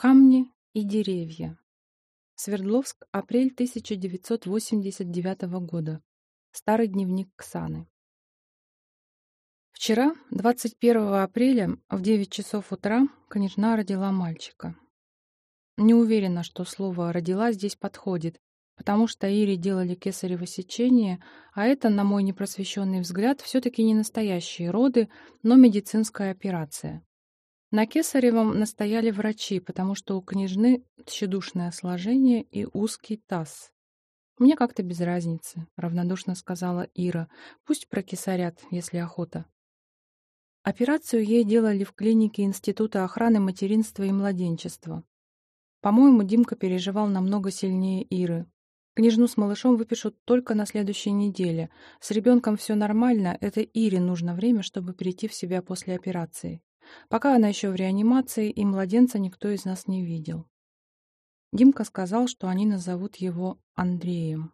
Камни и деревья. Свердловск, апрель 1989 года. Старый дневник Ксаны. Вчера, 21 апреля, в 9 часов утра, княжна родила мальчика. Не уверена, что слово «родила» здесь подходит, потому что Ире делали кесарево сечение, а это, на мой непросвещенный взгляд, все-таки не настоящие роды, но медицинская операция. На Кесаревом настояли врачи, потому что у княжны тщедушное сложение и узкий таз. «Мне как-то без разницы», — равнодушно сказала Ира. «Пусть прокисарят, если охота». Операцию ей делали в клинике Института охраны материнства и младенчества. По-моему, Димка переживал намного сильнее Иры. Княжну с малышом выпишут только на следующей неделе. С ребенком все нормально, это Ире нужно время, чтобы прийти в себя после операции. Пока она еще в реанимации, и младенца никто из нас не видел. Димка сказал, что они назовут его Андреем.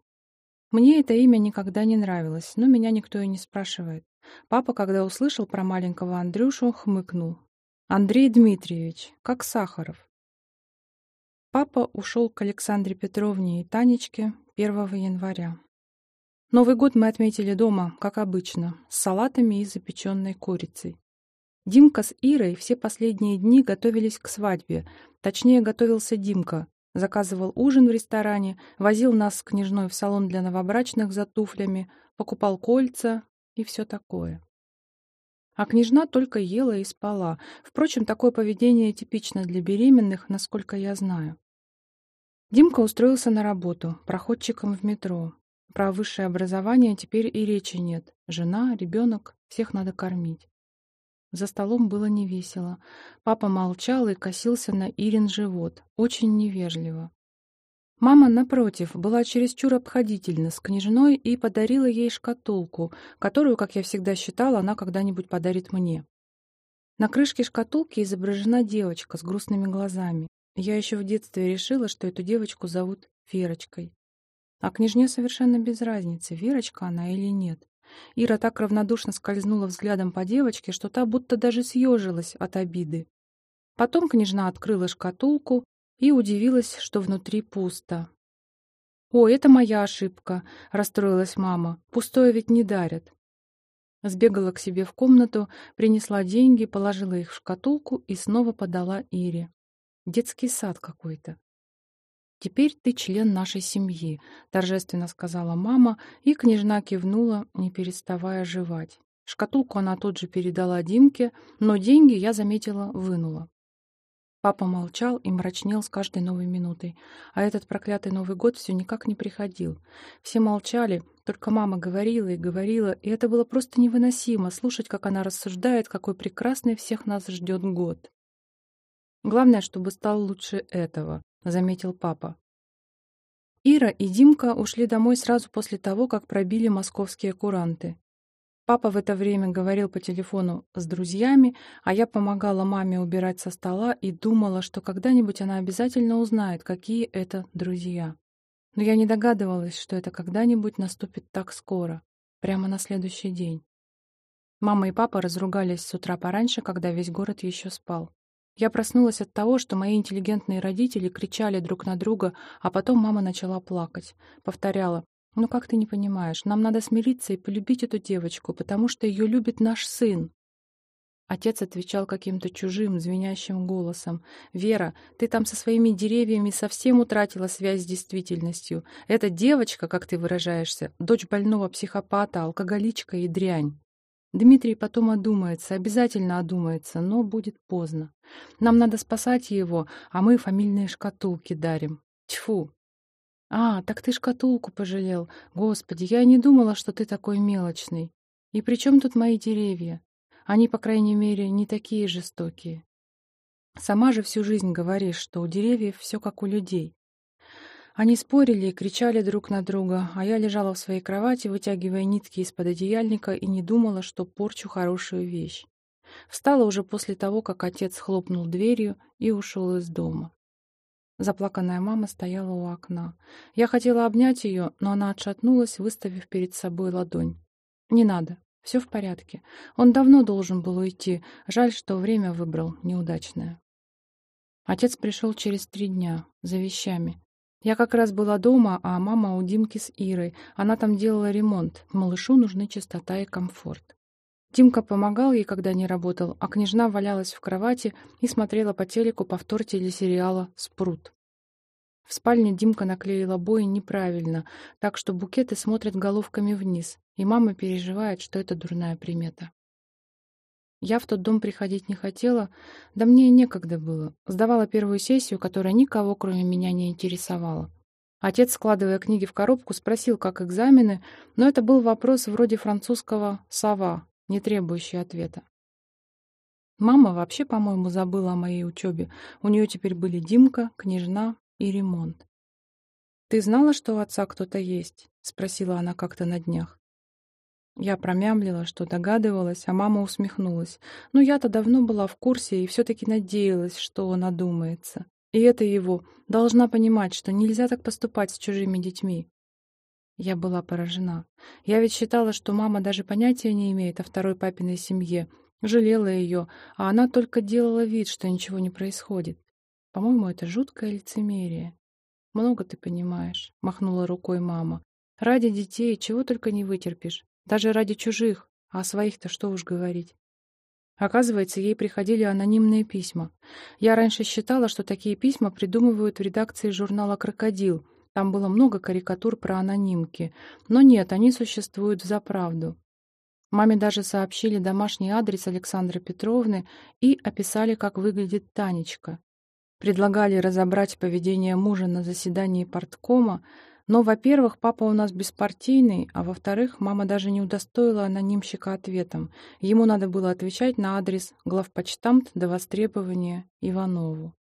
Мне это имя никогда не нравилось, но меня никто и не спрашивает. Папа, когда услышал про маленького Андрюшу, хмыкнул. «Андрей Дмитриевич, как Сахаров». Папа ушел к Александре Петровне и Танечке 1 января. Новый год мы отметили дома, как обычно, с салатами и запеченной курицей. Димка с Ирой все последние дни готовились к свадьбе. Точнее, готовился Димка. Заказывал ужин в ресторане, возил нас с княжной в салон для новобрачных за туфлями, покупал кольца и все такое. А княжна только ела и спала. Впрочем, такое поведение типично для беременных, насколько я знаю. Димка устроился на работу, проходчиком в метро. Про высшее образование теперь и речи нет. Жена, ребенок, всех надо кормить. За столом было невесело. Папа молчал и косился на Ирин живот. Очень невежливо. Мама, напротив, была чересчур обходительна с княжной и подарила ей шкатулку, которую, как я всегда считала, она когда-нибудь подарит мне. На крышке шкатулки изображена девочка с грустными глазами. Я еще в детстве решила, что эту девочку зовут Верочкой. А княжне совершенно без разницы, Верочка она или нет. Ира так равнодушно скользнула взглядом по девочке, что та будто даже съежилась от обиды. Потом княжна открыла шкатулку и удивилась, что внутри пусто. «О, это моя ошибка», — расстроилась мама. «Пустое ведь не дарят». Сбегала к себе в комнату, принесла деньги, положила их в шкатулку и снова подала Ире. Детский сад какой-то. «Теперь ты член нашей семьи», — торжественно сказала мама, и княжна кивнула, не переставая жевать. Шкатулку она тут же передала Димке, но деньги, я заметила, вынула. Папа молчал и мрачнел с каждой новой минутой. А этот проклятый Новый год все никак не приходил. Все молчали, только мама говорила и говорила, и это было просто невыносимо, слушать, как она рассуждает, какой прекрасный всех нас ждет год. Главное, чтобы стал лучше этого. — заметил папа. Ира и Димка ушли домой сразу после того, как пробили московские куранты. Папа в это время говорил по телефону с друзьями, а я помогала маме убирать со стола и думала, что когда-нибудь она обязательно узнает, какие это друзья. Но я не догадывалась, что это когда-нибудь наступит так скоро, прямо на следующий день. Мама и папа разругались с утра пораньше, когда весь город еще спал. Я проснулась от того, что мои интеллигентные родители кричали друг на друга, а потом мама начала плакать. Повторяла, «Ну как ты не понимаешь, нам надо смириться и полюбить эту девочку, потому что ее любит наш сын». Отец отвечал каким-то чужим, звенящим голосом. «Вера, ты там со своими деревьями совсем утратила связь с действительностью. Эта девочка, как ты выражаешься, дочь больного психопата, алкоголичка и дрянь. Дмитрий потом одумается, обязательно одумается, но будет поздно. Нам надо спасать его, а мы фамильные шкатулки дарим. Тьфу! А, так ты шкатулку пожалел. Господи, я не думала, что ты такой мелочный. И при чем тут мои деревья? Они, по крайней мере, не такие жестокие. Сама же всю жизнь говоришь, что у деревьев все как у людей. Они спорили и кричали друг на друга, а я лежала в своей кровати, вытягивая нитки из-под одеяльника и не думала, что порчу хорошую вещь. Встала уже после того, как отец хлопнул дверью и ушел из дома. Заплаканная мама стояла у окна. Я хотела обнять ее, но она отшатнулась, выставив перед собой ладонь. «Не надо. Все в порядке. Он давно должен был уйти. Жаль, что время выбрал неудачное». Отец пришел через три дня, за вещами. Я как раз была дома, а мама у Димки с Ирой. Она там делала ремонт. Малышу нужны чистота и комфорт. Димка помогал ей, когда не работал, а княжна валялась в кровати и смотрела по телеку повтор телесериала «Спрут». В спальне Димка наклеил обои неправильно, так что букеты смотрят головками вниз, и мама переживает, что это дурная примета. Я в тот дом приходить не хотела, да мне и некогда было. Сдавала первую сессию, которая никого, кроме меня, не интересовала. Отец, складывая книги в коробку, спросил, как экзамены, но это был вопрос вроде французского «сова», не требующий ответа. Мама вообще, по-моему, забыла о моей учебе. У нее теперь были Димка, княжна и ремонт. «Ты знала, что у отца кто-то есть?» — спросила она как-то на днях. Я промямлила, что догадывалась, а мама усмехнулась. Но я-то давно была в курсе и все-таки надеялась, что он одумается. И это его. Должна понимать, что нельзя так поступать с чужими детьми. Я была поражена. Я ведь считала, что мама даже понятия не имеет о второй папиной семье. Жалела ее, а она только делала вид, что ничего не происходит. По-моему, это жуткое лицемерие. «Много ты понимаешь», — махнула рукой мама. «Ради детей чего только не вытерпишь. Даже ради чужих, а о своих-то что уж говорить. Оказывается, ей приходили анонимные письма. Я раньше считала, что такие письма придумывают в редакции журнала «Крокодил». Там было много карикатур про анонимки. Но нет, они существуют в заправду. Маме даже сообщили домашний адрес Александры Петровны и описали, как выглядит Танечка. Предлагали разобрать поведение мужа на заседании парткома, но, во-первых, папа у нас беспартийный, а во-вторых, мама даже не удостоила анонимщика ответом. Ему надо было отвечать на адрес главпочтамт до востребования Иванову.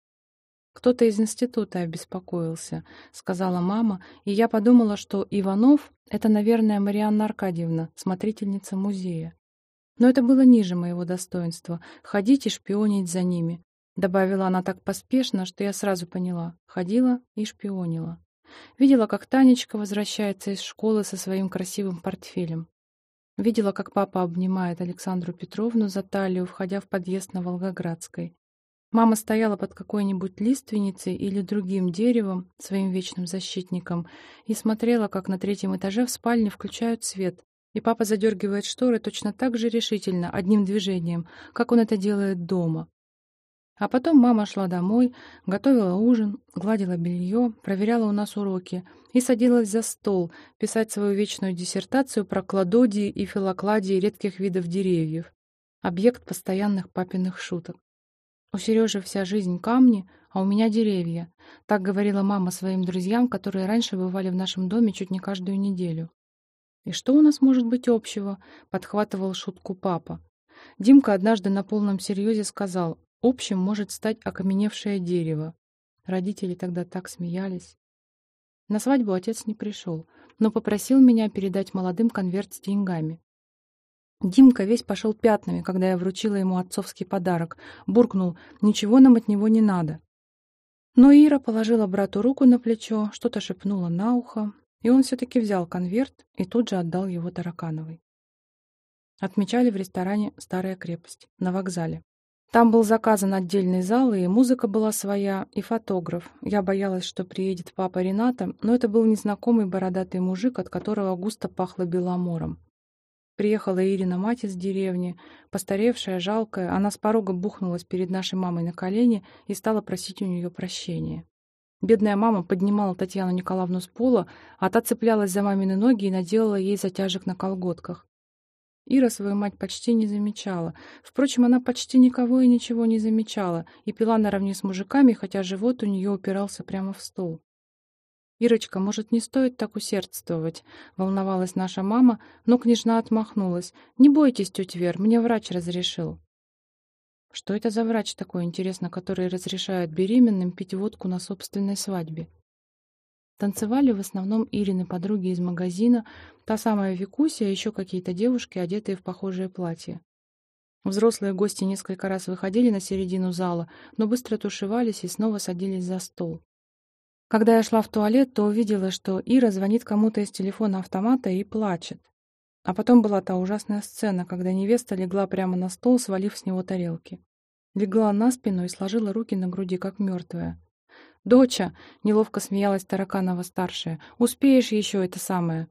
«Кто-то из института обеспокоился», — сказала мама, и я подумала, что Иванов — это, наверное, Марианна Аркадьевна, смотрительница музея. Но это было ниже моего достоинства — ходить и шпионить за ними. Добавила она так поспешно, что я сразу поняла. Ходила и шпионила. Видела, как Танечка возвращается из школы со своим красивым портфелем. Видела, как папа обнимает Александру Петровну за талию, входя в подъезд на Волгоградской. Мама стояла под какой-нибудь лиственницей или другим деревом, своим вечным защитником, и смотрела, как на третьем этаже в спальне включают свет, и папа задергивает шторы точно так же решительно, одним движением, как он это делает дома. А потом мама шла домой, готовила ужин, гладила белье, проверяла у нас уроки и садилась за стол писать свою вечную диссертацию про кладодии и филокладии редких видов деревьев. Объект постоянных папиных шуток. У Сережи вся жизнь камни, а у меня деревья. Так говорила мама своим друзьям, которые раньше бывали в нашем доме чуть не каждую неделю. «И что у нас может быть общего?» — подхватывал шутку папа. Димка однажды на полном серьезе сказал, Общим может стать окаменевшее дерево. Родители тогда так смеялись. На свадьбу отец не пришел, но попросил меня передать молодым конверт с деньгами. Димка весь пошел пятнами, когда я вручила ему отцовский подарок. Буркнул, ничего нам от него не надо. Но Ира положила брату руку на плечо, что-то шепнула на ухо, и он все-таки взял конверт и тут же отдал его Таракановой. Отмечали в ресторане «Старая крепость» на вокзале. Там был заказан отдельный зал, и музыка была своя, и фотограф. Я боялась, что приедет папа Рената, но это был незнакомый бородатый мужик, от которого густо пахло беломором. Приехала Ирина мать из деревни, постаревшая, жалкая. Она с порога бухнулась перед нашей мамой на колени и стала просить у нее прощения. Бедная мама поднимала Татьяну Николаевну с пола, а та цеплялась за мамины ноги и наделала ей затяжек на колготках. Ира свою мать почти не замечала. Впрочем, она почти никого и ничего не замечала и пила наравне с мужиками, хотя живот у нее упирался прямо в стол. «Ирочка, может, не стоит так усердствовать?» — волновалась наша мама, но княжна отмахнулась. «Не бойтесь, тетя Вер, мне врач разрешил». Что это за врач такой, интересно, который разрешает беременным пить водку на собственной свадьбе? Танцевали в основном Ирины подруги из магазина, та самая Викуся и еще какие-то девушки, одетые в похожее платье. Взрослые гости несколько раз выходили на середину зала, но быстро тушевались и снова садились за стол. Когда я шла в туалет, то увидела, что Ира звонит кому-то из телефона автомата и плачет. А потом была та ужасная сцена, когда невеста легла прямо на стол, свалив с него тарелки. Легла на спину и сложила руки на груди, как мертвая. «Доча!» — неловко смеялась Тараканова-старшая. «Успеешь еще это самое?»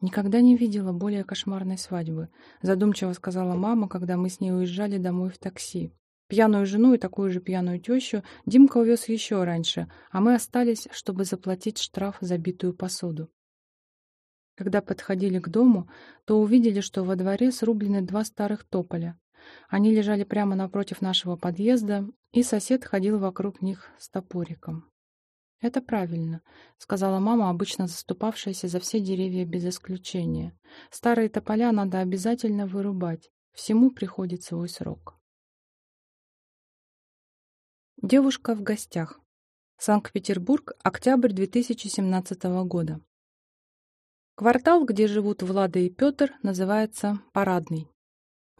«Никогда не видела более кошмарной свадьбы», — задумчиво сказала мама, когда мы с ней уезжали домой в такси. Пьяную жену и такую же пьяную тещу Димка увез еще раньше, а мы остались, чтобы заплатить штраф за битую посуду. Когда подходили к дому, то увидели, что во дворе срублены два старых тополя. Они лежали прямо напротив нашего подъезда, и сосед ходил вокруг них с топориком. «Это правильно», — сказала мама, обычно заступавшаяся за все деревья без исключения. «Старые тополя надо обязательно вырубать. Всему приходит свой срок». Девушка в гостях. Санкт-Петербург, октябрь 2017 года. Квартал, где живут Влада и Петр, называется Парадный.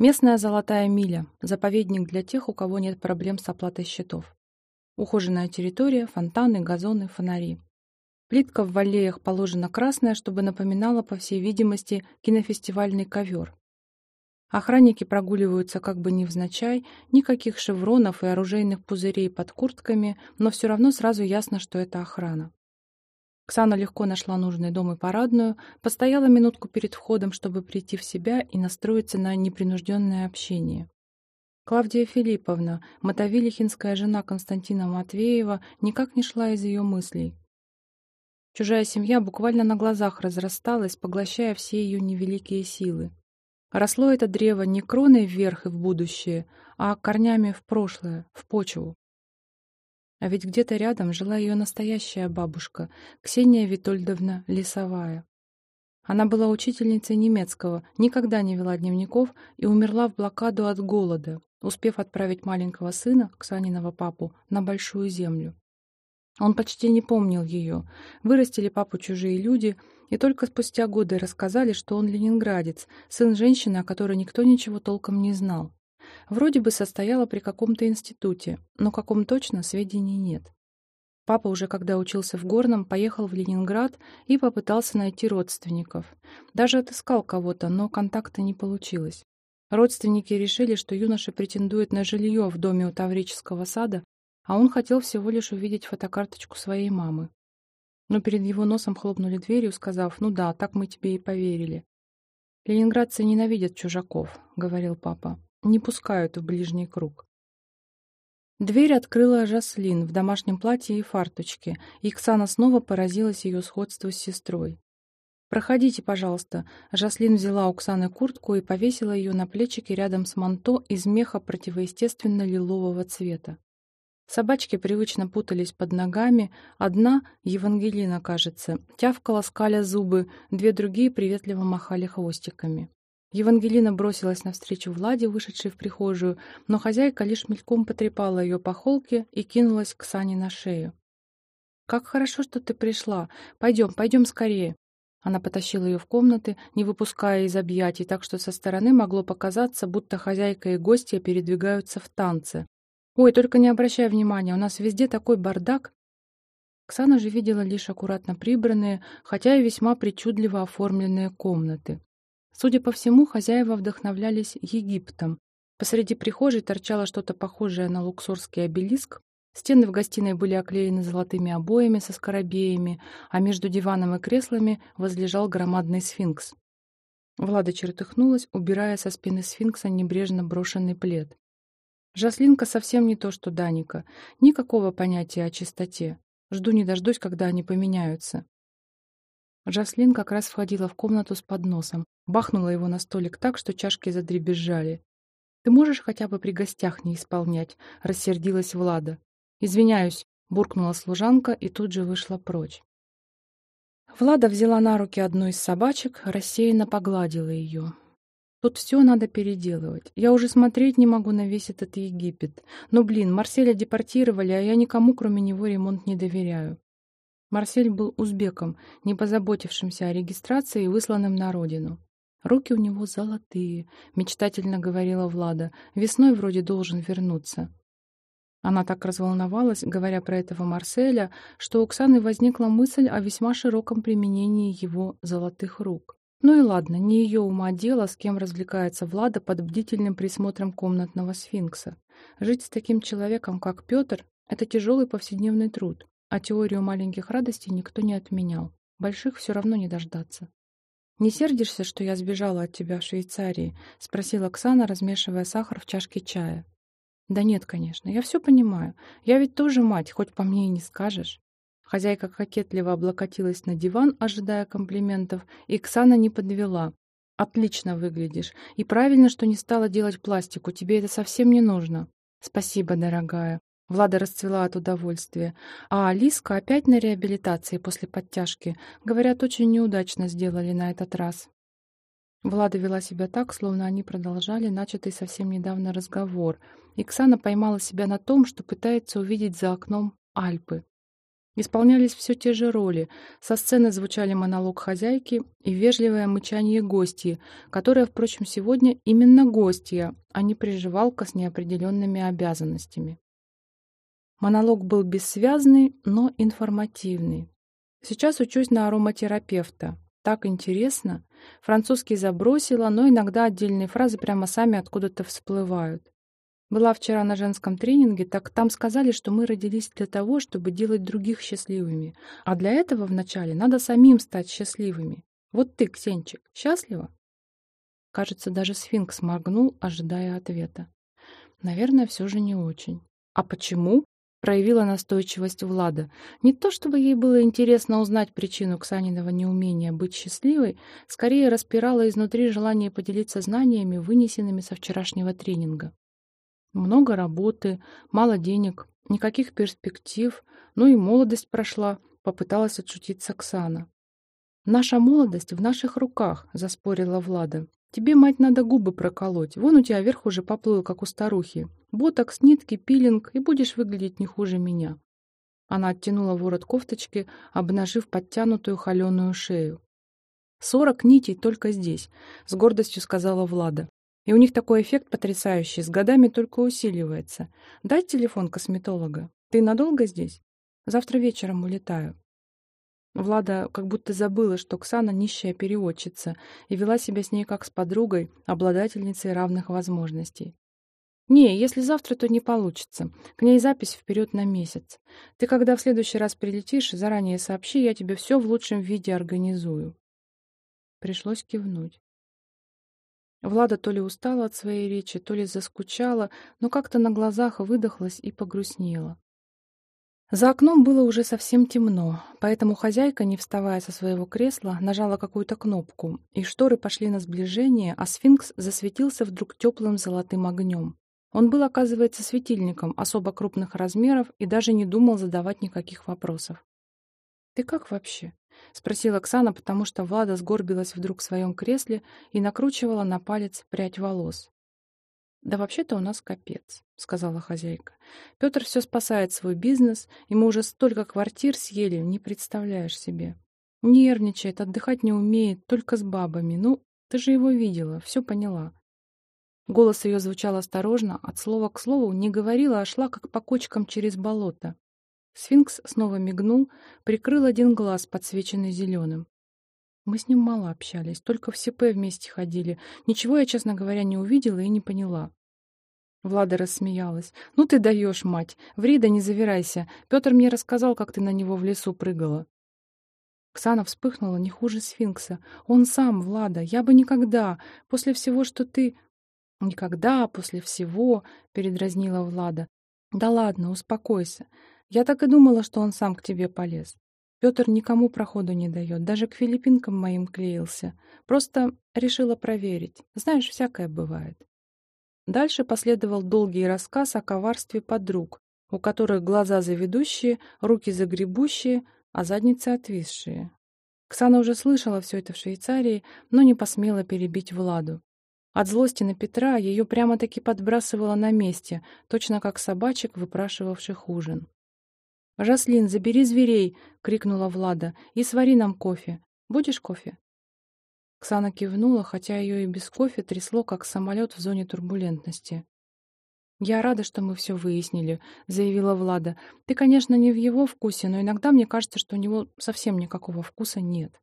Местная золотая миля – заповедник для тех, у кого нет проблем с оплатой счетов. Ухоженная территория, фонтаны, газоны, фонари. Плитка в аллеях положена красная, чтобы напоминала, по всей видимости, кинофестивальный ковер. Охранники прогуливаются как бы невзначай, никаких шевронов и оружейных пузырей под куртками, но все равно сразу ясно, что это охрана. Ксана легко нашла нужный дом и парадную, постояла минутку перед входом, чтобы прийти в себя и настроиться на непринужденное общение. Клавдия Филипповна, мотовилихинская жена Константина Матвеева, никак не шла из ее мыслей. Чужая семья буквально на глазах разрасталась, поглощая все ее невеликие силы. Росло это древо не кроной вверх и в будущее, а корнями в прошлое, в почву. А ведь где-то рядом жила ее настоящая бабушка, Ксения Витольдовна Лесовая. Она была учительницей немецкого, никогда не вела дневников и умерла в блокаду от голода, успев отправить маленького сына, Ксаниного папу, на Большую Землю. Он почти не помнил ее. Вырастили папу чужие люди, и только спустя годы рассказали, что он ленинградец, сын женщины, о которой никто ничего толком не знал. Вроде бы состояла при каком-то институте, но каком точно сведений нет. Папа уже когда учился в Горном, поехал в Ленинград и попытался найти родственников. Даже отыскал кого-то, но контакта не получилось. Родственники решили, что юноша претендует на жилье в доме у Таврического сада, а он хотел всего лишь увидеть фотокарточку своей мамы. Но перед его носом хлопнули дверью, сказав, «Ну да, так мы тебе и поверили». «Ленинградцы ненавидят чужаков», — говорил папа не пускают в ближний круг. Дверь открыла Жаслин в домашнем платье и фарточке, и Ксана снова поразилась ее сходству с сестрой. «Проходите, пожалуйста». Жаслин взяла у Ксаны куртку и повесила ее на плечики рядом с манто из меха противоестественно лилового цвета. Собачки привычно путались под ногами. Одна, Евангелина, кажется, тявкала скаля зубы, две другие приветливо махали хвостиками. Евангелина бросилась навстречу Владе, вышедшей в прихожую, но хозяйка лишь мельком потрепала ее по холке и кинулась к Сане на шею. «Как хорошо, что ты пришла. Пойдем, пойдем скорее». Она потащила ее в комнаты, не выпуская из объятий, так что со стороны могло показаться, будто хозяйка и гостья передвигаются в танце. «Ой, только не обращай внимания, у нас везде такой бардак». Ксана же видела лишь аккуратно прибранные, хотя и весьма причудливо оформленные комнаты. Судя по всему, хозяева вдохновлялись Египтом. Посреди прихожей торчало что-то похожее на луксорский обелиск. Стены в гостиной были оклеены золотыми обоями со скоробеями, а между диваном и креслами возлежал громадный сфинкс. Влада чертыхнулась, убирая со спины сфинкса небрежно брошенный плед. Жаслинка совсем не то, что Даника. Никакого понятия о чистоте. Жду не дождусь, когда они поменяются. Жаслин как раз входила в комнату с подносом, бахнула его на столик так, что чашки задребезжали. «Ты можешь хотя бы при гостях не исполнять?» — рассердилась Влада. «Извиняюсь», — буркнула служанка и тут же вышла прочь. Влада взяла на руки одну из собачек, рассеянно погладила ее. Тут все надо переделывать. Я уже смотреть не могу на весь этот Египет. Но, блин, Марселя депортировали, а я никому, кроме него, ремонт не доверяю. Марсель был узбеком, не позаботившимся о регистрации и высланным на родину. «Руки у него золотые», — мечтательно говорила Влада. «Весной вроде должен вернуться». Она так разволновалась, говоря про этого Марселя, что у Оксаны возникла мысль о весьма широком применении его золотых рук. Ну и ладно, не ее ума дело, с кем развлекается Влада под бдительным присмотром комнатного сфинкса. Жить с таким человеком, как Петр, это тяжелый повседневный труд, а теорию маленьких радостей никто не отменял. Больших все равно не дождаться. «Не сердишься, что я сбежала от тебя в Швейцарии?» — спросила Оксана, размешивая сахар в чашке чая. «Да нет, конечно, я все понимаю. Я ведь тоже мать, хоть по мне и не скажешь». Хозяйка кокетливо облокотилась на диван, ожидая комплиментов, и Ксана не подвела. «Отлично выглядишь. И правильно, что не стала делать пластику. Тебе это совсем не нужно». «Спасибо, дорогая». Влада расцвела от удовольствия. А Алиска опять на реабилитации после подтяжки. Говорят, очень неудачно сделали на этот раз. Влада вела себя так, словно они продолжали начатый совсем недавно разговор. И Ксана поймала себя на том, что пытается увидеть за окном Альпы. Исполнялись все те же роли. Со сцены звучали монолог хозяйки и вежливое мычание гостьи, которая, впрочем, сегодня именно гостья, а не приживалка с неопределенными обязанностями. Монолог был бессвязный, но информативный. Сейчас учусь на ароматерапевта. Так интересно. Французский забросила, но иногда отдельные фразы прямо сами откуда-то всплывают. Была вчера на женском тренинге, так там сказали, что мы родились для того, чтобы делать других счастливыми. А для этого вначале надо самим стать счастливыми. Вот ты, Ксенчик, счастлива? Кажется, даже сфинкс моргнул, ожидая ответа. Наверное, все же не очень. А почему? Проявила настойчивость Влада. Не то чтобы ей было интересно узнать причину Ксаниного неумения быть счастливой, скорее распирала изнутри желание поделиться знаниями, вынесенными со вчерашнего тренинга. Много работы, мало денег, никаких перспектив, ну и молодость прошла, попыталась отшутиться Оксана. «Наша молодость в наших руках», — заспорила Влада. «Тебе, мать, надо губы проколоть. Вон у тебя верх уже поплыл, как у старухи. Ботокс, нитки, пилинг, и будешь выглядеть не хуже меня». Она оттянула ворот кофточки, обнажив подтянутую холеную шею. «Сорок нитей только здесь», — с гордостью сказала Влада. И у них такой эффект потрясающий, с годами только усиливается. Дай телефон косметолога. Ты надолго здесь? Завтра вечером улетаю. Влада как будто забыла, что Ксана нищая переводчица, и вела себя с ней как с подругой, обладательницей равных возможностей. «Не, если завтра, то не получится. К ней запись вперед на месяц. Ты, когда в следующий раз прилетишь, заранее сообщи, я тебе все в лучшем виде организую». Пришлось кивнуть. Влада то ли устала от своей речи, то ли заскучала, но как-то на глазах выдохлась и погрустнела. За окном было уже совсем темно, поэтому хозяйка, не вставая со своего кресла, нажала какую-то кнопку, и шторы пошли на сближение, а сфинкс засветился вдруг теплым золотым огнем. Он был, оказывается, светильником особо крупных размеров и даже не думал задавать никаких вопросов. «Ты как вообще?» — спросила Оксана, потому что Влада сгорбилась вдруг в своем кресле и накручивала на палец прядь волос. «Да вообще-то у нас капец», — сказала хозяйка. «Петр все спасает свой бизнес, и мы уже столько квартир съели, не представляешь себе. Нервничает, отдыхать не умеет, только с бабами. Ну, ты же его видела, все поняла». Голос ее звучал осторожно, от слова к слову не говорила, а шла как по кочкам через болото. Сфинкс снова мигнул, прикрыл один глаз, подсвеченный зеленым. Мы с ним мало общались, только в СП вместе ходили. Ничего я, честно говоря, не увидела и не поняла. Влада рассмеялась. «Ну ты даешь, мать! Ври да не завирайся. Петр мне рассказал, как ты на него в лесу прыгала». Ксана вспыхнула не хуже сфинкса. «Он сам, Влада, я бы никогда, после всего, что ты...» «Никогда, после всего», — передразнила Влада. «Да ладно, успокойся. Я так и думала, что он сам к тебе полез. Петр никому проходу не дает, даже к филиппинкам моим клеился. Просто решила проверить. Знаешь, всякое бывает. Дальше последовал долгий рассказ о коварстве подруг, у которых глаза заведущие, руки загребущие, а задницы отвисшие. Ксана уже слышала все это в Швейцарии, но не посмела перебить Владу. От злости на Петра ее прямо-таки подбрасывало на месте, точно как собачек, выпрашивавших ужин. «Жаслин, забери зверей!» — крикнула Влада. «И свари нам кофе. Будешь кофе?» Ксана кивнула, хотя ее и без кофе трясло, как самолет в зоне турбулентности. «Я рада, что мы все выяснили», — заявила Влада. «Ты, конечно, не в его вкусе, но иногда мне кажется, что у него совсем никакого вкуса нет».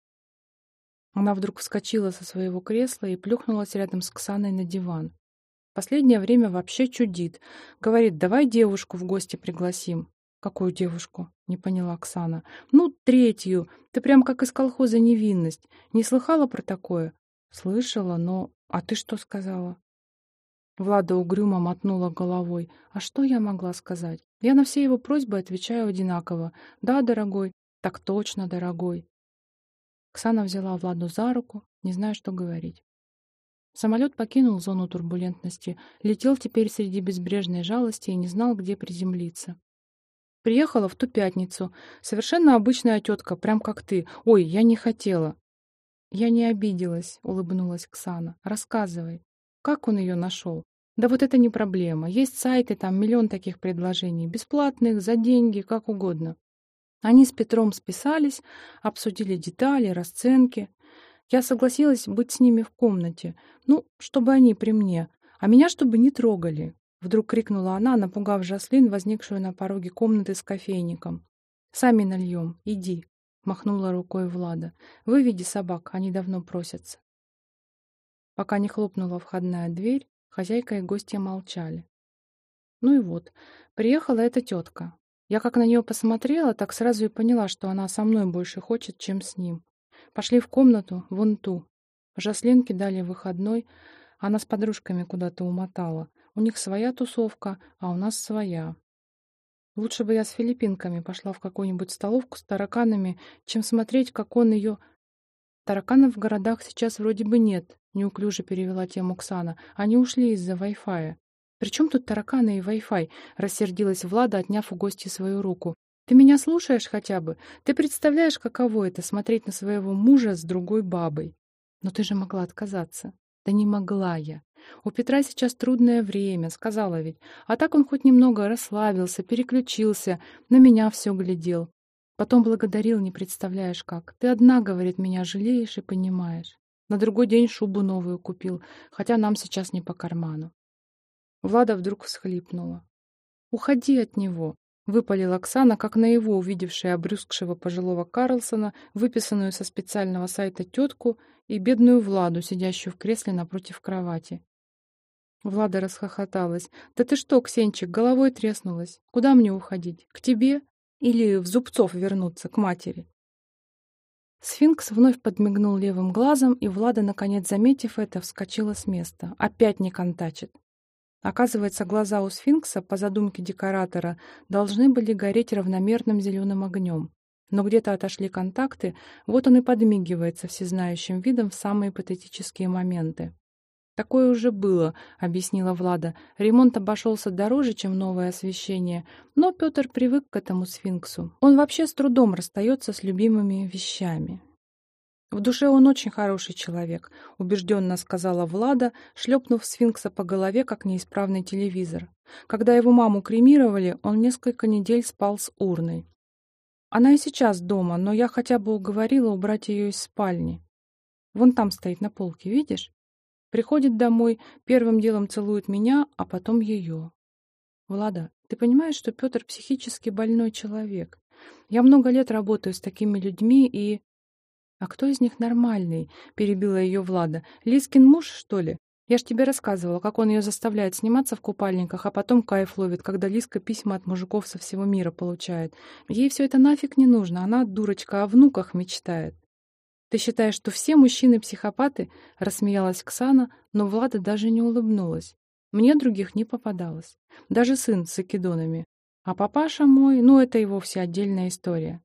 Она вдруг вскочила со своего кресла и плюхнулась рядом с Ксаной на диван. Последнее время вообще чудит. Говорит, давай девушку в гости пригласим. «Какую девушку?» — не поняла Оксана. «Ну, третью. Ты прям как из колхоза «Невинность». Не слыхала про такое?» «Слышала, но... А ты что сказала?» Влада угрюмо мотнула головой. «А что я могла сказать? Я на все его просьбы отвечаю одинаково. Да, дорогой. Так точно, дорогой». Оксана взяла Владу за руку, не зная, что говорить. Самолет покинул зону турбулентности, летел теперь среди безбрежной жалости и не знал, где приземлиться. Приехала в ту пятницу. Совершенно обычная тетка, прям как ты. Ой, я не хотела. Я не обиделась, улыбнулась Ксана. Рассказывай. Как он ее нашел? Да вот это не проблема. Есть сайты, там миллион таких предложений. Бесплатных, за деньги, как угодно. Они с Петром списались, обсудили детали, расценки. Я согласилась быть с ними в комнате. Ну, чтобы они при мне. А меня чтобы не трогали. Вдруг крикнула она, напугав Жаслин, возникшую на пороге комнаты с кофейником. «Сами нальем, иди», — махнула рукой Влада. «Выведи собак, они давно просятся». Пока не хлопнула входная дверь, хозяйка и гостья молчали. Ну и вот, приехала эта тетка. Я как на нее посмотрела, так сразу и поняла, что она со мной больше хочет, чем с ним. Пошли в комнату, вон ту. Жаслинке дали выходной, она с подружками куда-то умотала. У них своя тусовка, а у нас своя. Лучше бы я с филиппинками пошла в какую-нибудь столовку с тараканами, чем смотреть, как он ее... Тараканов в городах сейчас вроде бы нет, неуклюже перевела тему Ксана. Они ушли из-за Wi-Fi. «При тут тараканы и Wi-Fi?» — рассердилась Влада, отняв у гостя свою руку. «Ты меня слушаешь хотя бы? Ты представляешь, каково это — смотреть на своего мужа с другой бабой? Но ты же могла отказаться». «Да не могла я. У Петра сейчас трудное время, сказала ведь. А так он хоть немного расслабился, переключился, на меня все глядел. Потом благодарил, не представляешь как. Ты одна, говорит, меня жалеешь и понимаешь. На другой день шубу новую купил, хотя нам сейчас не по карману. Влада вдруг всхлипнула. «Уходи от него!» — выпалила Оксана, как на его увидевшая обрюзгшего пожилого Карлсона, выписанную со специального сайта тетку и бедную Владу, сидящую в кресле напротив кровати. Влада расхохоталась. «Да ты что, Ксенчик, головой треснулась? Куда мне уходить? К тебе? Или в Зубцов вернуться, к матери?» Сфинкс вновь подмигнул левым глазом, и Влада, наконец заметив это, вскочила с места. Опять не контачит. Оказывается, глаза у сфинкса, по задумке декоратора, должны были гореть равномерным зеленым огнем. Но где-то отошли контакты, вот он и подмигивается всезнающим видом в самые патетические моменты. «Такое уже было», — объяснила Влада. «Ремонт обошелся дороже, чем новое освещение, но Петр привык к этому сфинксу. Он вообще с трудом расстается с любимыми вещами». «В душе он очень хороший человек», — убежденно сказала Влада, шлепнув сфинкса по голове, как неисправный телевизор. Когда его маму кремировали, он несколько недель спал с урной. Она и сейчас дома, но я хотя бы уговорила убрать ее из спальни. Вон там стоит на полке, видишь? Приходит домой, первым делом целует меня, а потом ее. Влада, ты понимаешь, что Петр психически больной человек? Я много лет работаю с такими людьми и... А кто из них нормальный? Перебила ее Влада. Лискин муж, что ли? Я ж тебе рассказывала, как он ее заставляет сниматься в купальниках, а потом кайф ловит, когда Лиска письма от мужиков со всего мира получает. Ей все это нафиг не нужно, она, дурочка, о внуках мечтает. «Ты считаешь, что все мужчины психопаты?» — рассмеялась Ксана, но Влада даже не улыбнулась. Мне других не попадалось. Даже сын с акидонами. А папаша мой, ну, это и вовсе отдельная история.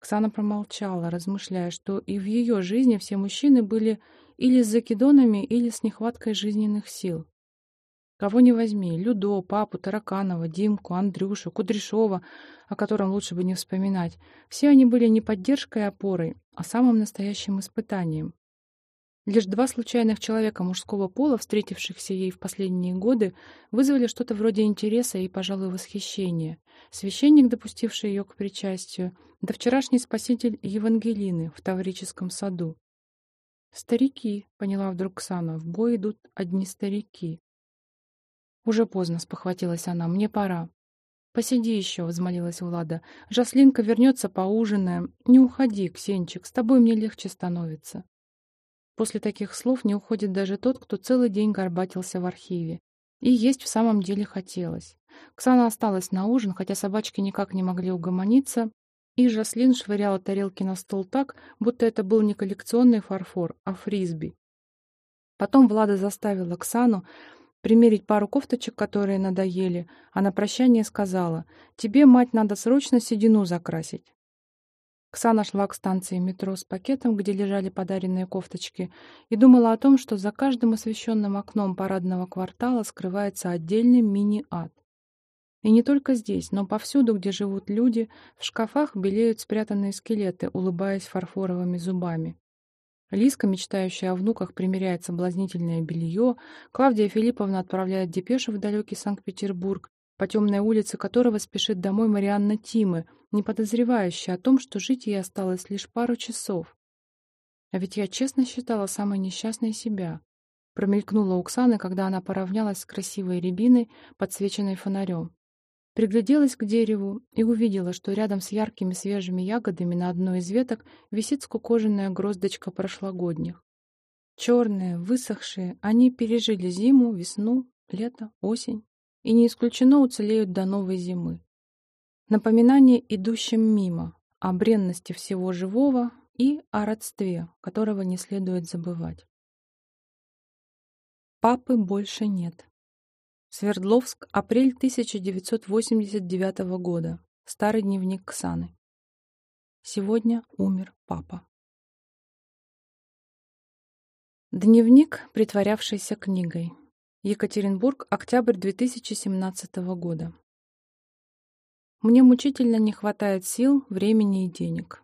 Ксана промолчала, размышляя, что и в ее жизни все мужчины были или с закидонами, или с нехваткой жизненных сил. Кого не возьми, Людо, папу, Тараканова, Димку, Андрюшу, Кудряшова, о котором лучше бы не вспоминать, все они были не поддержкой и опорой, а самым настоящим испытанием. Лишь два случайных человека мужского пола, встретившихся ей в последние годы, вызвали что-то вроде интереса и, пожалуй, восхищения. Священник, допустивший ее к причастию, да вчерашний спаситель Евангелины в Таврическом саду. «Старики», — поняла вдруг Ксана, — «в бой идут одни старики». «Уже поздно», — спохватилась она, — «мне пора». «Посиди еще», — взмолилась Влада. «Жаслинка вернется, поужинаем. Не уходи, Ксенчик, с тобой мне легче становится». После таких слов не уходит даже тот, кто целый день горбатился в архиве. И есть в самом деле хотелось. Ксана осталась на ужин, хотя собачки никак не могли угомониться, и Жаслин швыряла тарелки на стол так, будто это был не коллекционный фарфор, а фрисби. Потом Влада заставила Ксану примерить пару кофточек, которые надоели, а на прощание сказала, «Тебе, мать, надо срочно седину закрасить». Ксана шла к станции метро с пакетом, где лежали подаренные кофточки, и думала о том, что за каждым освещенным окном парадного квартала скрывается отдельный мини-ад. И не только здесь, но повсюду, где живут люди, в шкафах белеют спрятанные скелеты, улыбаясь фарфоровыми зубами. Лиска, мечтающая о внуках, примеряет соблазнительное белье, Клавдия Филипповна отправляет депешу в далекий Санкт-Петербург, по темной улице которого спешит домой Марианна Тимы, не подозревающая о том, что жить ей осталось лишь пару часов. А ведь я честно считала самой несчастной себя. Промелькнула Оксана, когда она поравнялась с красивой рябиной, подсвеченной фонарем. Пригляделась к дереву и увидела, что рядом с яркими свежими ягодами на одной из веток висит скукоженная гроздочка прошлогодних. Черные, высохшие, они пережили зиму, весну, лето, осень и не исключено уцелеют до новой зимы. Напоминание идущим мимо о бренности всего живого и о родстве, которого не следует забывать. Папы больше нет. Свердловск, апрель 1989 года. Старый дневник Ксаны. Сегодня умер папа. Дневник, притворявшийся книгой. Екатеринбург, октябрь 2017 года. Мне мучительно не хватает сил, времени и денег.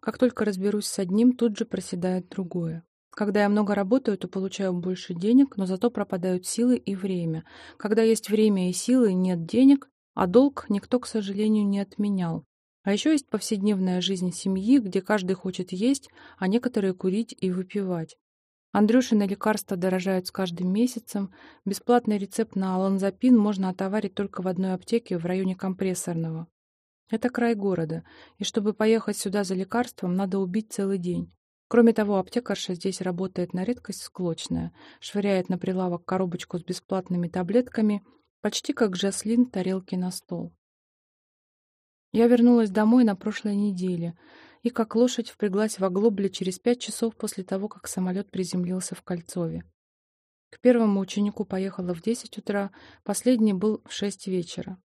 Как только разберусь с одним, тут же проседает другое. Когда я много работаю, то получаю больше денег, но зато пропадают силы и время. Когда есть время и силы, нет денег, а долг никто, к сожалению, не отменял. А еще есть повседневная жизнь семьи, где каждый хочет есть, а некоторые курить и выпивать. Андрюшины лекарства дорожают с каждым месяцем. Бесплатный рецепт на аланзапин можно отоварить только в одной аптеке в районе компрессорного. Это край города, и чтобы поехать сюда за лекарством, надо убить целый день. Кроме того, аптекарша здесь работает на редкость склочная, швыряет на прилавок коробочку с бесплатными таблетками, почти как Жаслин тарелки на стол. Я вернулась домой на прошлой неделе и как лошадь впряглась в оглобле через пять часов после того, как самолет приземлился в Кольцове. К первому ученику поехала в десять утра, последний был в шесть вечера.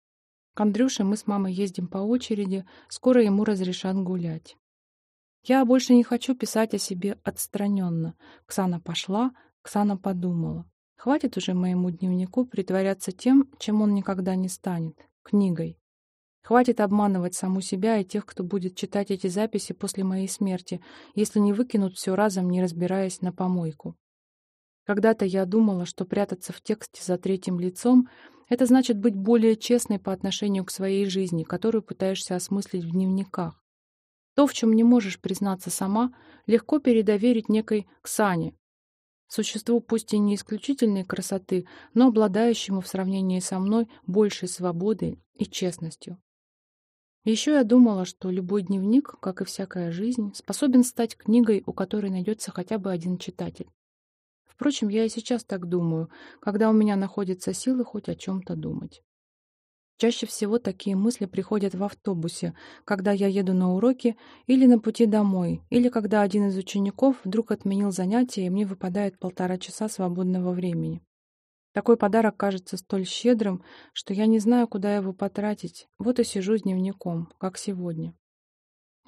К Андрюше мы с мамой ездим по очереди, скоро ему разрешат гулять. Я больше не хочу писать о себе отстраненно. Ксана пошла, Ксана подумала. Хватит уже моему дневнику притворяться тем, чем он никогда не станет — книгой. Хватит обманывать саму себя и тех, кто будет читать эти записи после моей смерти, если не выкинут все разом, не разбираясь на помойку. Когда-то я думала, что прятаться в тексте за третьим лицом — это значит быть более честной по отношению к своей жизни, которую пытаешься осмыслить в дневниках. То, в чем не можешь признаться сама, легко передоверить некой Ксане, существу пусть и не исключительной красоты, но обладающему в сравнении со мной большей свободой и честностью. Еще я думала, что любой дневник, как и всякая жизнь, способен стать книгой, у которой найдется хотя бы один читатель. Впрочем, я и сейчас так думаю, когда у меня находятся силы хоть о чем-то думать. Чаще всего такие мысли приходят в автобусе, когда я еду на уроки или на пути домой, или когда один из учеников вдруг отменил занятие, и мне выпадает полтора часа свободного времени. Такой подарок кажется столь щедрым, что я не знаю, куда его потратить. Вот и сижу с дневником, как сегодня.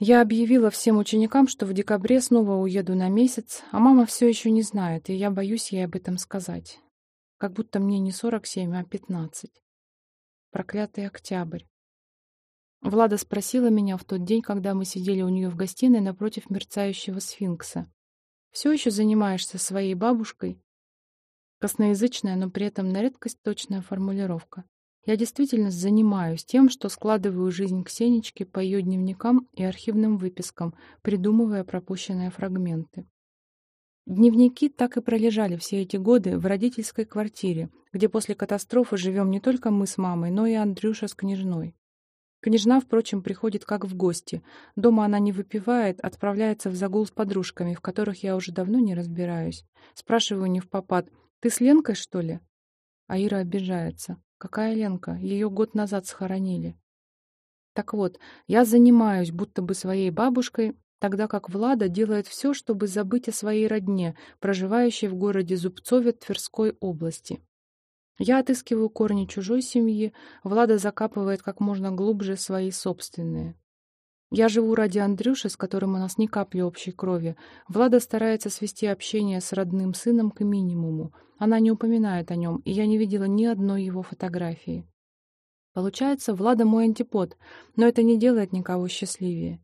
Я объявила всем ученикам, что в декабре снова уеду на месяц, а мама все еще не знает, и я боюсь ей об этом сказать. Как будто мне не 47, а 15. Проклятый октябрь. Влада спросила меня в тот день, когда мы сидели у нее в гостиной напротив мерцающего сфинкса. «Все еще занимаешься своей бабушкой?» Косноязычная, но при этом на редкость точная формулировка. Я действительно занимаюсь тем, что складываю жизнь Ксенечки по ее дневникам и архивным выпискам, придумывая пропущенные фрагменты. Дневники так и пролежали все эти годы в родительской квартире, где после катастрофы живем не только мы с мамой, но и Андрюша с княжной. Княжна, впрочем, приходит как в гости. Дома она не выпивает, отправляется в загул с подружками, в которых я уже давно не разбираюсь. Спрашиваю не в попад, «Ты с Ленкой, что ли?» А Ира обижается. «Какая Ленка? Ее год назад схоронили». Так вот, я занимаюсь будто бы своей бабушкой, тогда как Влада делает все, чтобы забыть о своей родне, проживающей в городе Зубцове Тверской области. Я отыскиваю корни чужой семьи, Влада закапывает как можно глубже свои собственные. Я живу ради Андрюши, с которым у нас ни капли общей крови. Влада старается свести общение с родным сыном к минимуму. Она не упоминает о нем, и я не видела ни одной его фотографии. Получается, Влада мой антипод, но это не делает никого счастливее.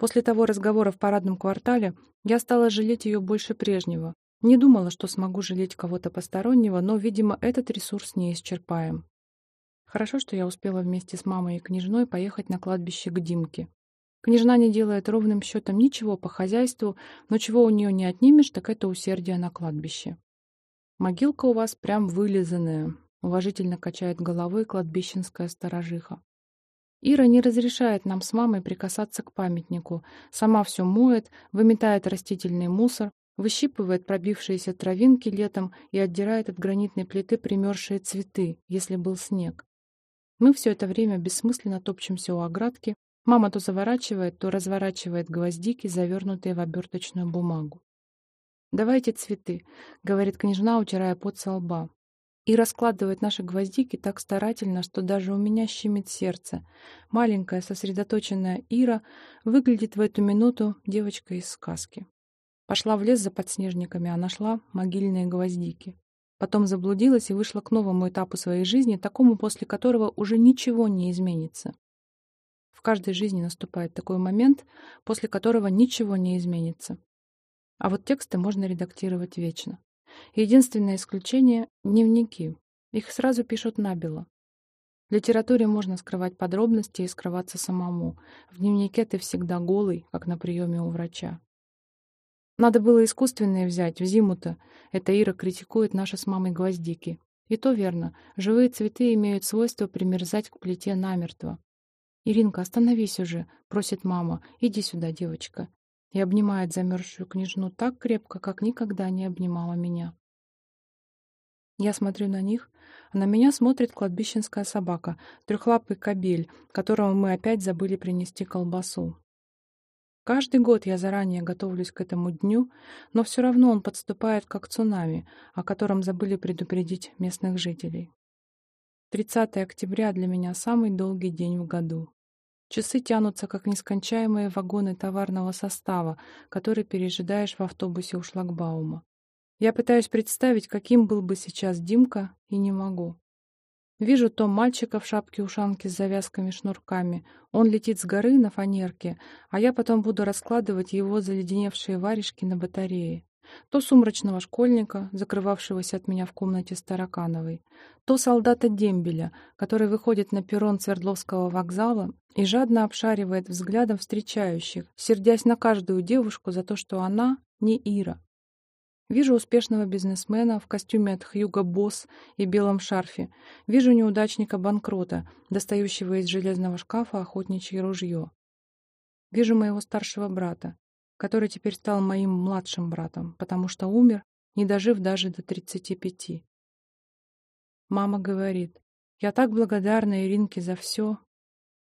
После того разговора в парадном квартале я стала жалеть ее больше прежнего. Не думала, что смогу жалеть кого-то постороннего, но, видимо, этот ресурс не исчерпаем. Хорошо, что я успела вместе с мамой и княжной поехать на кладбище к Димке. Княжна не делает ровным счетом ничего по хозяйству, но чего у нее не отнимешь, так это усердие на кладбище. «Могилка у вас прям вылизанная», — уважительно качает головой кладбищенская сторожиха. Ира не разрешает нам с мамой прикасаться к памятнику. Сама все моет, выметает растительный мусор, выщипывает пробившиеся травинки летом и отдирает от гранитной плиты примерзшие цветы, если был снег. Мы все это время бессмысленно топчемся у оградки, мама то заворачивает, то разворачивает гвоздики, завернутые в оберточную бумагу. «Давайте цветы», — говорит княжна, утирая пот со лба. И раскладывает наши гвоздики так старательно, что даже у меня щемит сердце. Маленькая, сосредоточенная Ира выглядит в эту минуту девочкой из сказки. Пошла в лес за подснежниками, а нашла могильные гвоздики. Потом заблудилась и вышла к новому этапу своей жизни, такому, после которого уже ничего не изменится. В каждой жизни наступает такой момент, после которого ничего не изменится. А вот тексты можно редактировать вечно. Единственное исключение — дневники. Их сразу пишут набело. В литературе можно скрывать подробности и скрываться самому. В дневнике ты всегда голый, как на приеме у врача. Надо было искусственные взять, в зиму-то. Это Ира критикует наши с мамой гвоздики. И то верно. Живые цветы имеют свойство примерзать к плите намертво. «Иринка, остановись уже», — просит мама. «Иди сюда, девочка». И обнимает замерзшую княжну так крепко, как никогда не обнимала меня. Я смотрю на них, а на меня смотрит кладбищенская собака, трехлапый кобель, которому мы опять забыли принести колбасу. Каждый год я заранее готовлюсь к этому дню, но все равно он подступает как цунами, о котором забыли предупредить местных жителей. 30 октября для меня самый долгий день в году. Часы тянутся, как нескончаемые вагоны товарного состава, который пережидаешь в автобусе у шлагбаума. Я пытаюсь представить, каким был бы сейчас Димка, и не могу. Вижу то мальчика в шапке-ушанке с завязками-шнурками. Он летит с горы на фанерке, а я потом буду раскладывать его заледеневшие варежки на батарее. То сумрачного школьника, закрывавшегося от меня в комнате с Таракановой, то солдата Дембеля, который выходит на перрон Свердловского вокзала и жадно обшаривает взглядом встречающих, сердясь на каждую девушку за то, что она не Ира. Вижу успешного бизнесмена в костюме от Хьюго Босс и белом шарфе. Вижу неудачника-банкрота, достающего из железного шкафа охотничье ружье. Вижу моего старшего брата, который теперь стал моим младшим братом, потому что умер, не дожив даже до 35. Мама говорит, я так благодарна Иринке за все.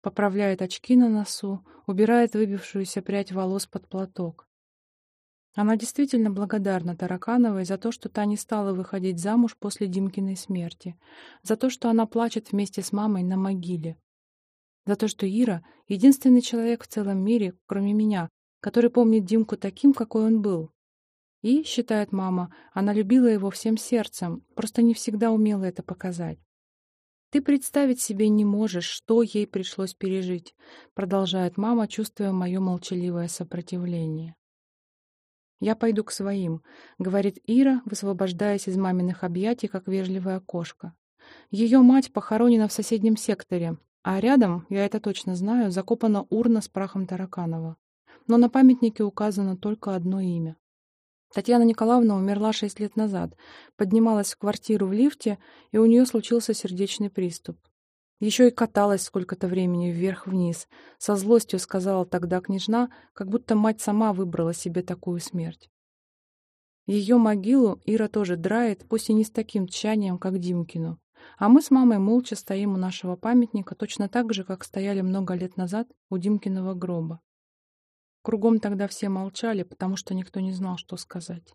Поправляет очки на носу, убирает выбившуюся прядь волос под платок. Она действительно благодарна Таракановой за то, что та не стала выходить замуж после Димкиной смерти, за то, что она плачет вместе с мамой на могиле, за то, что Ира — единственный человек в целом мире, кроме меня, который помнит Димку таким, какой он был. И, считает мама, она любила его всем сердцем, просто не всегда умела это показать. «Ты представить себе не можешь, что ей пришлось пережить», продолжает мама, чувствуя мое молчаливое сопротивление. «Я пойду к своим», — говорит Ира, высвобождаясь из маминых объятий, как вежливая кошка. Ее мать похоронена в соседнем секторе, а рядом, я это точно знаю, закопана урна с прахом Тараканова. Но на памятнике указано только одно имя. Татьяна Николаевна умерла шесть лет назад, поднималась в квартиру в лифте, и у нее случился сердечный приступ. Еще и каталась сколько-то времени вверх-вниз. Со злостью сказала тогда княжна, как будто мать сама выбрала себе такую смерть. Ее могилу Ира тоже драет, пусть и не с таким тщанием, как Димкину. А мы с мамой молча стоим у нашего памятника, точно так же, как стояли много лет назад у Димкиного гроба. Кругом тогда все молчали, потому что никто не знал, что сказать.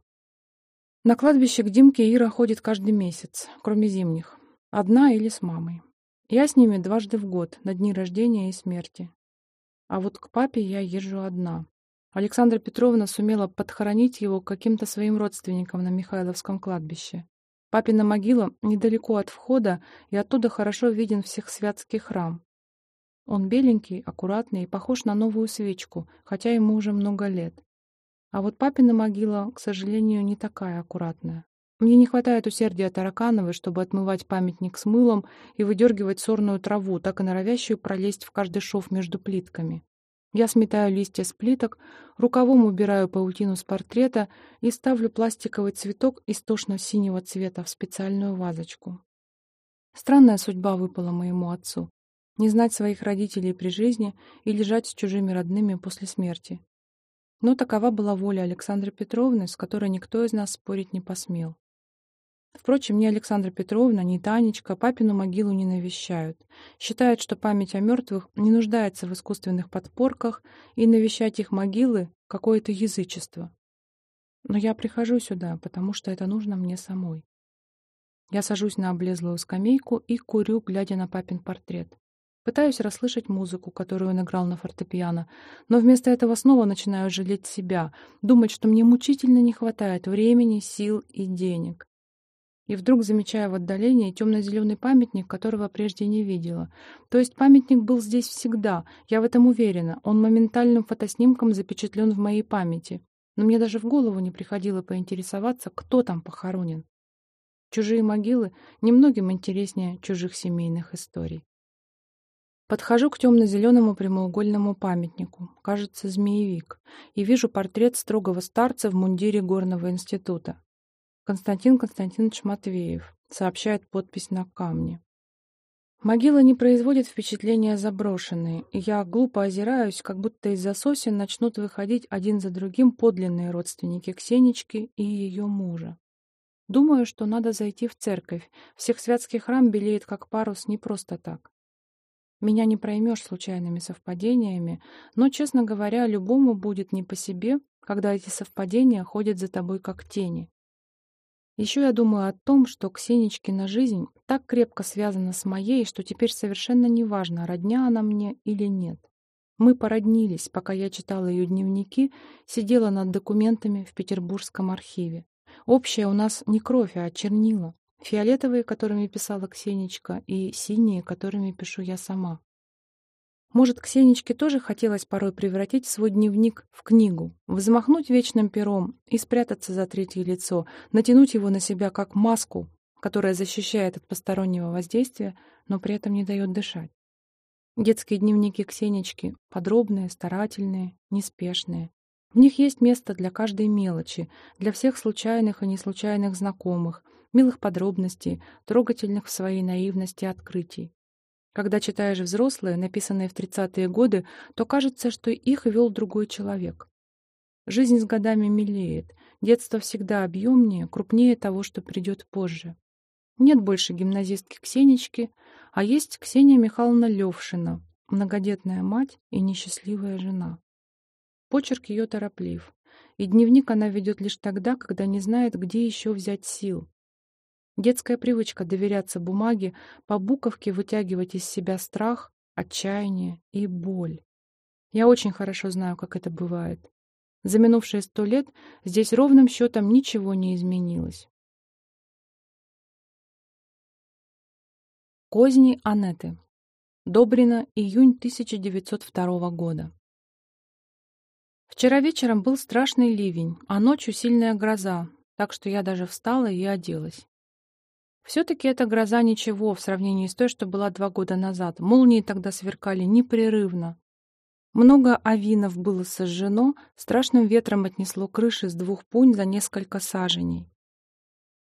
На кладбище к Димке Ира ходит каждый месяц, кроме зимних. Одна или с мамой. Я с ними дважды в год, на дни рождения и смерти. А вот к папе я езжу одна. Александра Петровна сумела подхоронить его каким-то своим родственникам на Михайловском кладбище. Папина могила недалеко от входа, и оттуда хорошо виден всехсвятский храм. Он беленький, аккуратный и похож на новую свечку, хотя ему уже много лет. А вот папина могила, к сожалению, не такая аккуратная. Мне не хватает усердия Таракановой, чтобы отмывать памятник с мылом и выдергивать сорную траву, так и норовящую пролезть в каждый шов между плитками. Я сметаю листья с плиток, рукавом убираю паутину с портрета и ставлю пластиковый цветок истошно-синего цвета в специальную вазочку. Странная судьба выпала моему отцу. Не знать своих родителей при жизни и лежать с чужими родными после смерти. Но такова была воля Александры Петровны, с которой никто из нас спорить не посмел. Впрочем, ни Александра Петровна, ни Танечка папину могилу не навещают. Считают, что память о мертвых не нуждается в искусственных подпорках, и навещать их могилы — какое-то язычество. Но я прихожу сюда, потому что это нужно мне самой. Я сажусь на облезлую скамейку и курю, глядя на папин портрет. Пытаюсь расслышать музыку, которую он играл на фортепиано, но вместо этого снова начинаю жалеть себя, думать, что мне мучительно не хватает времени, сил и денег и вдруг замечаю в отдалении темно-зеленый памятник, которого прежде не видела. То есть памятник был здесь всегда, я в этом уверена, он моментальным фотоснимком запечатлен в моей памяти. Но мне даже в голову не приходило поинтересоваться, кто там похоронен. Чужие могилы немногим интереснее чужих семейных историй. Подхожу к темно-зеленому прямоугольному памятнику, кажется, змеевик, и вижу портрет строгого старца в мундире горного института. Константин Константинович Матвеев, сообщает подпись на камне. Могила не производит впечатления заброшенной, и я глупо озираюсь, как будто из-за сосен начнут выходить один за другим подлинные родственники Ксенички и ее мужа. Думаю, что надо зайти в церковь. Всехсвятский храм белеет как парус не просто так. Меня не проймешь случайными совпадениями, но, честно говоря, любому будет не по себе, когда эти совпадения ходят за тобой как тени. Еще я думаю о том, что Ксенечкина жизнь так крепко связана с моей, что теперь совершенно неважно, родня она мне или нет. Мы породнились, пока я читала ее дневники, сидела над документами в Петербургском архиве. Общая у нас не кровь, а чернила. Фиолетовые, которыми писала Ксенечка, и синие, которыми пишу я сама. Может, Ксенечке тоже хотелось порой превратить свой дневник в книгу, взмахнуть вечным пером и спрятаться за третье лицо, натянуть его на себя как маску, которая защищает от постороннего воздействия, но при этом не дает дышать. Детские дневники Ксенечки подробные, старательные, неспешные. В них есть место для каждой мелочи, для всех случайных и неслучайных знакомых, милых подробностей, трогательных в своей наивности открытий. Когда читаешь взрослые, написанные в 30-е годы, то кажется, что их вел другой человек. Жизнь с годами милеет, детство всегда объемнее, крупнее того, что придет позже. Нет больше гимназистки Ксенечки, а есть Ксения Михайловна Левшина, многодетная мать и несчастливая жена. Почерк ее тороплив, и дневник она ведет лишь тогда, когда не знает, где еще взять сил, Детская привычка доверяться бумаге, по буковке вытягивать из себя страх, отчаяние и боль. Я очень хорошо знаю, как это бывает. За минувшие сто лет здесь ровным счетом ничего не изменилось. Козни Анеты. Добрина, июнь 1902 года. Вчера вечером был страшный ливень, а ночью сильная гроза, так что я даже встала и оделась. Все-таки эта гроза ничего в сравнении с той, что была два года назад. Молнии тогда сверкали непрерывно. Много авинов было сожжено, страшным ветром отнесло крыши с двух пунь за несколько саженей.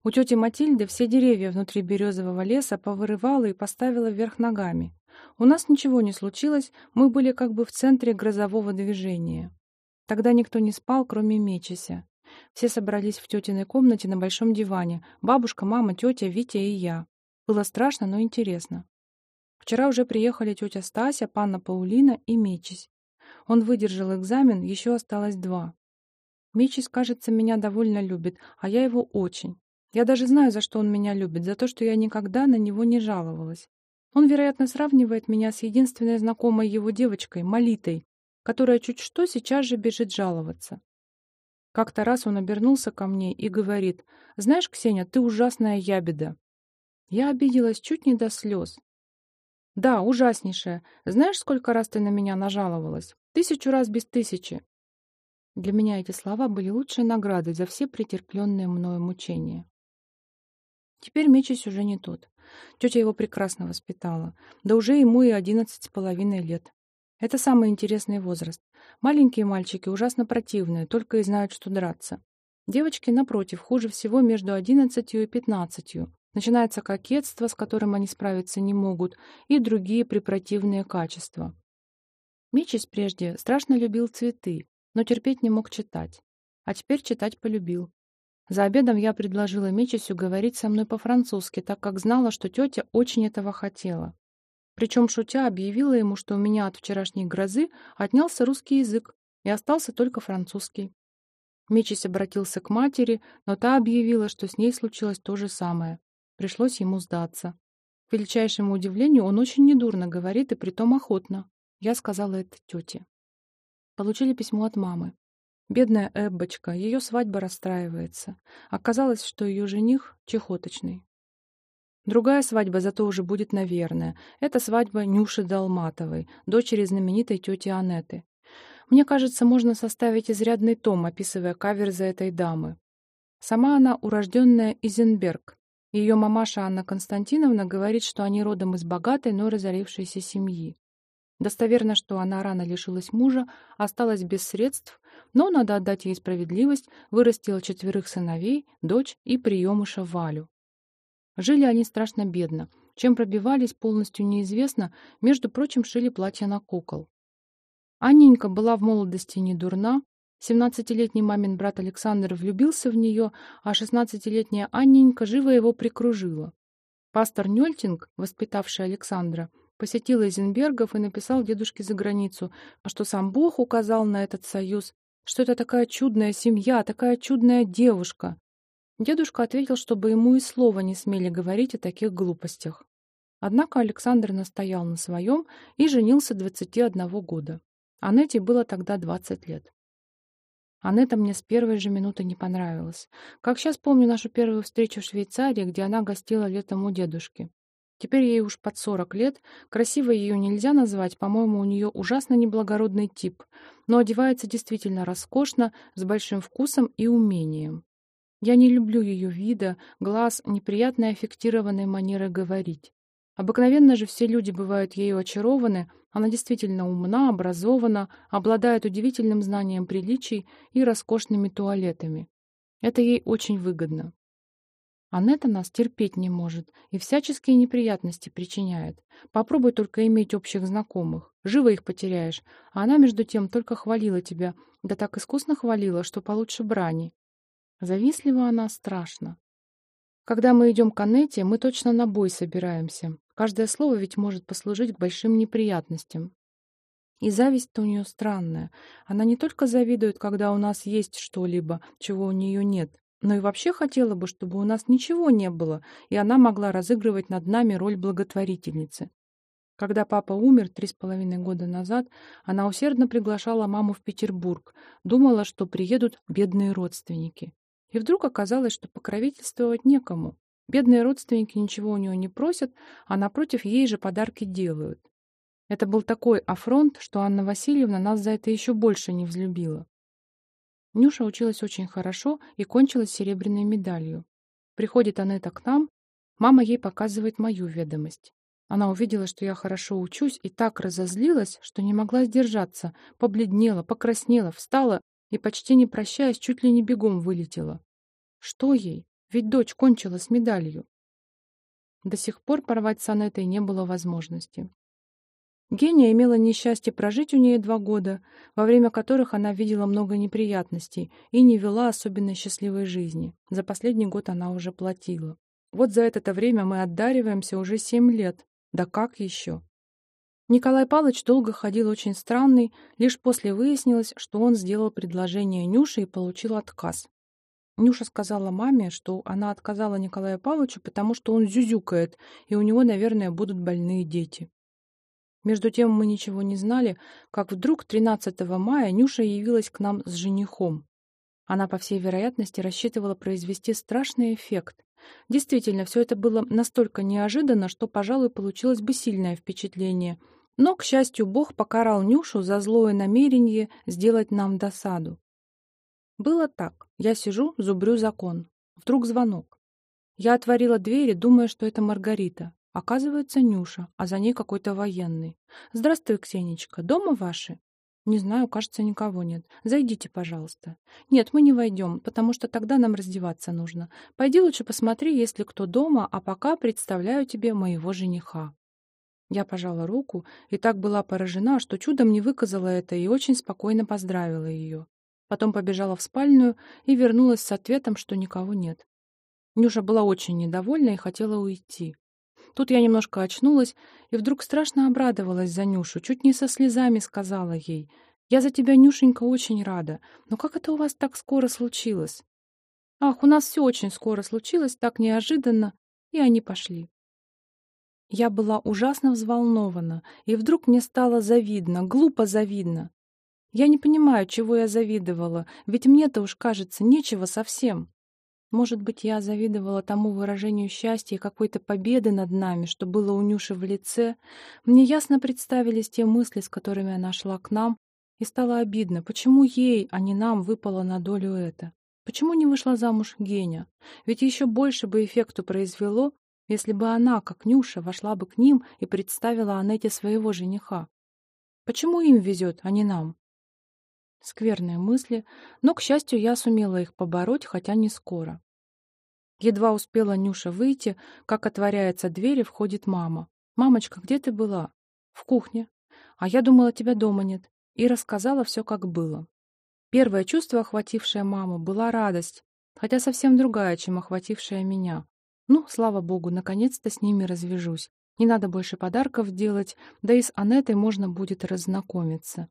У тети Матильды все деревья внутри березового леса повырывала и поставила вверх ногами. У нас ничего не случилось, мы были как бы в центре грозового движения. Тогда никто не спал, кроме Мечися. Все собрались в тетиной комнате на большом диване. Бабушка, мама, тетя, Витя и я. Было страшно, но интересно. Вчера уже приехали тетя Стася, панна Паулина и Мечись. Он выдержал экзамен, еще осталось два. Мечись, кажется, меня довольно любит, а я его очень. Я даже знаю, за что он меня любит, за то, что я никогда на него не жаловалась. Он, вероятно, сравнивает меня с единственной знакомой его девочкой, Молитой, которая чуть что сейчас же бежит жаловаться. Как-то раз он обернулся ко мне и говорит, «Знаешь, Ксения, ты ужасная ябеда». Я обиделась чуть не до слез. «Да, ужаснейшая. Знаешь, сколько раз ты на меня нажаловалась? Тысячу раз без тысячи». Для меня эти слова были лучшей наградой за все претерпленные мною мучения. Теперь Мечись уже не тот. Тетя его прекрасно воспитала. Да уже ему и одиннадцать с половиной лет. Это самый интересный возраст. Маленькие мальчики ужасно противные, только и знают, что драться. Девочки, напротив, хуже всего между одиннадцатью и пятнадцатью. Начинается кокетство, с которым они справиться не могут, и другие препротивные качества. Мичис прежде страшно любил цветы, но терпеть не мог читать. А теперь читать полюбил. За обедом я предложила Мечисю говорить со мной по-французски, так как знала, что тетя очень этого хотела. Причем, шутя, объявила ему, что у меня от вчерашней грозы отнялся русский язык и остался только французский. Мечись обратился к матери, но та объявила, что с ней случилось то же самое. Пришлось ему сдаться. К величайшему удивлению, он очень недурно говорит и притом охотно. Я сказала это тете. Получили письмо от мамы. Бедная Эббочка, ее свадьба расстраивается. Оказалось, что ее жених чехоточный. Другая свадьба зато уже будет, наверное. Это свадьба Нюши Долматовой, дочери знаменитой тети Анеты. Мне кажется, можно составить изрядный том, описывая каверзы этой дамы. Сама она урожденная Изенберг. Ее мамаша Анна Константиновна говорит, что они родом из богатой, но разорившейся семьи. Достоверно, что она рано лишилась мужа, осталась без средств, но, надо отдать ей справедливость, вырастила четверых сыновей, дочь и приемыша Валю. Жили они страшно бедно. Чем пробивались, полностью неизвестно, между прочим, шили платья на кукол. Анненька была в молодости не дурна, Семнадцатилетний мамин брат Александр влюбился в нее, а шестнадцатилетняя Анненька живо его прикружила. Пастор Нёльтинг, воспитавший Александра, посетил Эйзенбергов и написал дедушке за границу, что сам Бог указал на этот союз, что это такая чудная семья, такая чудная девушка. Дедушка ответил, чтобы ему и слова не смели говорить о таких глупостях. Однако Александр настоял на своем и женился 21 года. Анете было тогда 20 лет. Анетта мне с первой же минуты не понравилась. Как сейчас помню нашу первую встречу в Швейцарии, где она гостила летом у дедушки. Теперь ей уж под сорок лет, красивой ее нельзя назвать, по-моему, у нее ужасно неблагородный тип, но одевается действительно роскошно, с большим вкусом и умением. Я не люблю ее вида, глаз, неприятной аффектированной манеры говорить. Обыкновенно же все люди бывают ею очарованы, она действительно умна, образована, обладает удивительным знанием приличий и роскошными туалетами. Это ей очень выгодно. Анетта нас терпеть не может и всяческие неприятности причиняет. Попробуй только иметь общих знакомых. Живо их потеряешь. А она, между тем, только хвалила тебя. Да так искусно хвалила, что получше брани. Завистлива она страшно. Когда мы идем к Анетте, мы точно на бой собираемся. Каждое слово ведь может послужить к большим неприятностям. И зависть-то у нее странная. Она не только завидует, когда у нас есть что-либо, чего у нее нет, но и вообще хотела бы, чтобы у нас ничего не было, и она могла разыгрывать над нами роль благотворительницы. Когда папа умер три с половиной года назад, она усердно приглашала маму в Петербург, думала, что приедут бедные родственники. И вдруг оказалось, что покровительствовать некому. Бедные родственники ничего у нее не просят, а напротив ей же подарки делают. Это был такой афронт, что Анна Васильевна нас за это еще больше не взлюбила. Нюша училась очень хорошо и кончила серебряной медалью. Приходит Анетта к нам, мама ей показывает мою ведомость. Она увидела, что я хорошо учусь, и так разозлилась, что не могла сдержаться, побледнела, покраснела, встала и, почти не прощаясь, чуть ли не бегом вылетела. Что ей? Ведь дочь кончила с медалью. До сих пор порвать с Анетой не было возможности. Гения имела несчастье прожить у нее два года, во время которых она видела много неприятностей и не вела особенно счастливой жизни. За последний год она уже платила. Вот за это время мы отдариваемся уже семь лет. Да как еще? Николай Павлович долго ходил очень странный, лишь после выяснилось, что он сделал предложение Нюше и получил отказ. Нюша сказала маме, что она отказала Николаю Павловичу, потому что он зюзюкает, и у него, наверное, будут больные дети. Между тем мы ничего не знали, как вдруг 13 мая Нюша явилась к нам с женихом. Она, по всей вероятности, рассчитывала произвести страшный эффект. Действительно, все это было настолько неожиданно, что, пожалуй, получилось бы сильное впечатление. Но, к счастью, Бог покарал Нюшу за злое намерение сделать нам досаду. Было так. Я сижу, зубрю закон. Вдруг звонок. Я отворила двери, думая, что это Маргарита. Оказывается, Нюша, а за ней какой-то военный. «Здравствуй, Ксенечка. Дома ваши?» «Не знаю, кажется, никого нет. Зайдите, пожалуйста». «Нет, мы не войдем, потому что тогда нам раздеваться нужно. Пойди лучше посмотри, есть ли кто дома, а пока представляю тебе моего жениха». Я пожала руку и так была поражена, что чудом не выказала это и очень спокойно поздравила ее. Потом побежала в спальню и вернулась с ответом, что никого нет. Нюша была очень недовольна и хотела уйти. Тут я немножко очнулась и вдруг страшно обрадовалась за Нюшу, чуть не со слезами сказала ей. «Я за тебя, Нюшенька, очень рада. Но как это у вас так скоро случилось?» «Ах, у нас все очень скоро случилось, так неожиданно». И они пошли. Я была ужасно взволнована, и вдруг мне стало завидно, глупо завидно. Я не понимаю, чего я завидовала, ведь мне-то уж, кажется, нечего совсем. Может быть, я завидовала тому выражению счастья и какой-то победы над нами, что было у Нюши в лице. Мне ясно представились те мысли, с которыми она шла к нам, и стало обидно, почему ей, а не нам, выпало на долю это. Почему не вышла замуж Геня? Ведь еще больше бы эффекту произвело, если бы она, как Нюша, вошла бы к ним и представила Анете своего жениха. Почему им везет, а не нам? Скверные мысли, но, к счастью, я сумела их побороть, хотя не скоро. Едва успела Нюша выйти, как отворяется дверь и входит мама. «Мамочка, где ты была?» «В кухне». «А я думала, тебя дома нет». И рассказала все, как было. Первое чувство, охватившее маму, была радость, хотя совсем другая, чем охватившая меня. Ну, слава богу, наконец-то с ними развяжусь. Не надо больше подарков делать, да и с Анетой можно будет разнакомиться.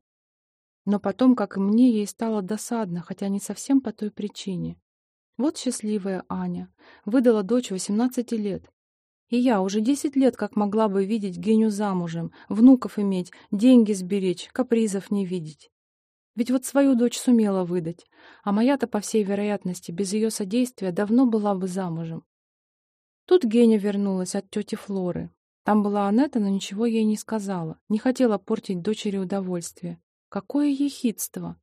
Но потом, как и мне, ей стало досадно, хотя не совсем по той причине. Вот счастливая Аня. Выдала дочь 18 лет. И я уже 10 лет как могла бы видеть Геню замужем, внуков иметь, деньги сберечь, капризов не видеть. Ведь вот свою дочь сумела выдать, а моя-то, по всей вероятности, без ее содействия давно была бы замужем. Тут Геня вернулась от тети Флоры. Там была Анетта, но ничего ей не сказала, не хотела портить дочери удовольствие. Какое ехидство!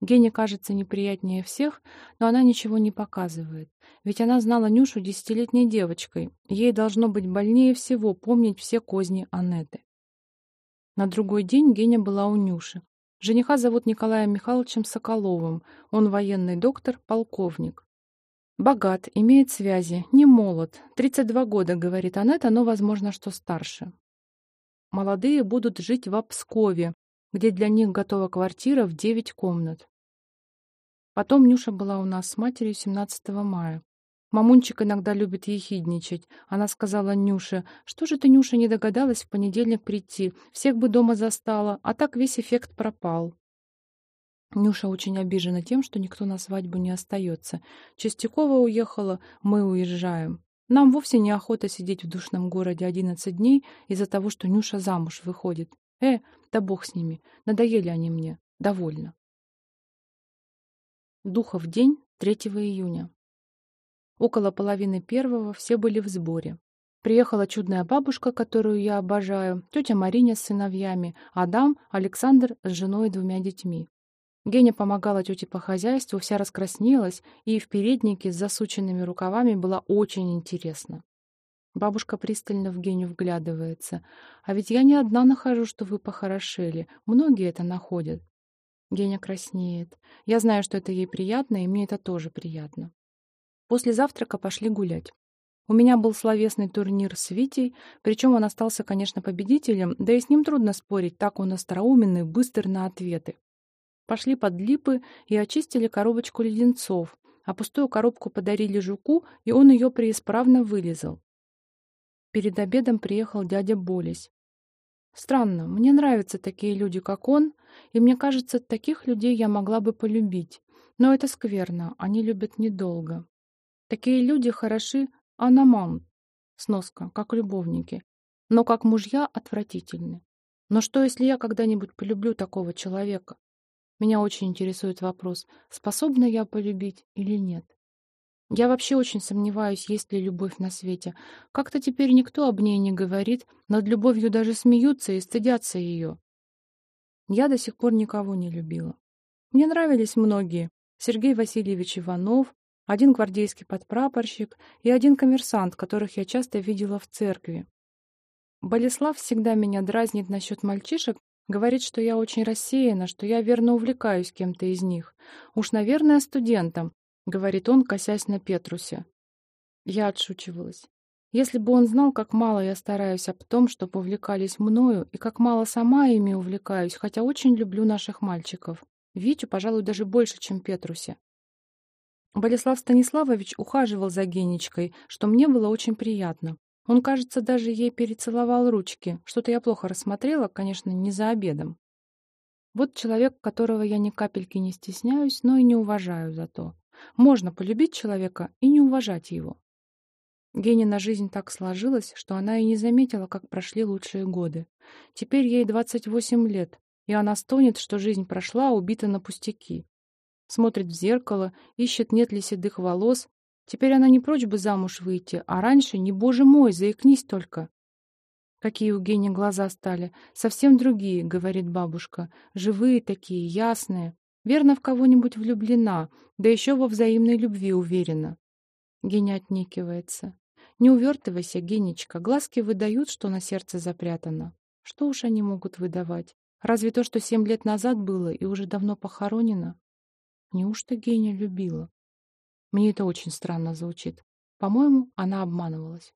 Гене кажется неприятнее всех, но она ничего не показывает. Ведь она знала Нюшу десятилетней девочкой. Ей должно быть больнее всего помнить все козни Анеты. На другой день Геня была у Нюши. Жениха зовут Николаем Михайловичем Соколовым. Он военный доктор, полковник. Богат, имеет связи, не молод. 32 года, говорит Анетта, но, возможно, что старше. Молодые будут жить в Обскове, где для них готова квартира в девять комнат. Потом Нюша была у нас с матерью 17 мая. Мамунчик иногда любит ехидничать. Она сказала Нюше, что же ты, Нюша, не догадалась в понедельник прийти, всех бы дома застала, а так весь эффект пропал. Нюша очень обижена тем, что никто на свадьбу не остается. Чистякова уехала, мы уезжаем. Нам вовсе не охота сидеть в душном городе одиннадцать дней из-за того, что Нюша замуж выходит. Э, да бог с ними, надоели они мне, довольно. Духов день 3 июня. Около половины первого все были в сборе. Приехала чудная бабушка, которую я обожаю, тетя Мариня с сыновьями, Адам, Александр с женой и двумя детьми. Геня помогала тете по хозяйству, вся раскраснелась, и в переднике с засученными рукавами было очень интересно. Бабушка пристально в Геню вглядывается. А ведь я не одна нахожу, что вы похорошели. Многие это находят. Геня краснеет. Я знаю, что это ей приятно, и мне это тоже приятно. После завтрака пошли гулять. У меня был словесный турнир с Витей, причем он остался, конечно, победителем, да и с ним трудно спорить, так он остроуменный, быстр на ответы. Пошли под липы и очистили коробочку леденцов, а пустую коробку подарили жуку, и он ее преисправно вылезал. Перед обедом приехал дядя Болесь. Странно, мне нравятся такие люди, как он, и мне кажется, таких людей я могла бы полюбить. Но это скверно, они любят недолго. Такие люди хороши аноман, сноска, как любовники, но как мужья отвратительны. Но что, если я когда-нибудь полюблю такого человека? Меня очень интересует вопрос, способна я полюбить или нет. Я вообще очень сомневаюсь, есть ли любовь на свете. Как-то теперь никто об ней не говорит, над любовью даже смеются и стыдятся ее. Я до сих пор никого не любила. Мне нравились многие. Сергей Васильевич Иванов, один гвардейский подпрапорщик и один коммерсант, которых я часто видела в церкви. Болеслав всегда меня дразнит насчет мальчишек, говорит, что я очень рассеяна, что я верно увлекаюсь кем-то из них. Уж, наверное, студентом, — говорит он, косясь на Петрусе. Я отшучивалась. Если бы он знал, как мало я стараюсь об том, что увлекались мною, и как мало сама ими увлекаюсь, хотя очень люблю наших мальчиков. Витю, пожалуй, даже больше, чем Петрусе. Болеслав Станиславович ухаживал за Генечкой, что мне было очень приятно. Он, кажется, даже ей перецеловал ручки. Что-то я плохо рассмотрела, конечно, не за обедом. Вот человек, которого я ни капельки не стесняюсь, но и не уважаю за то. Можно полюбить человека и не уважать его. Генина жизнь так сложилась, что она и не заметила, как прошли лучшие годы. Теперь ей 28 лет, и она стонет, что жизнь прошла, убита на пустяки. Смотрит в зеркало, ищет, нет ли седых волос. Теперь она не прочь бы замуж выйти, а раньше, не боже мой, заикнись только. Какие у Гени глаза стали, совсем другие, говорит бабушка, живые такие, ясные. Верно, в кого-нибудь влюблена, да еще во взаимной любви уверена. Геня отнекивается. Не увертывайся, Генечка, глазки выдают, что на сердце запрятано. Что уж они могут выдавать? Разве то, что семь лет назад было и уже давно похоронено? Неужто Геня любила? Мне это очень странно звучит. По-моему, она обманывалась.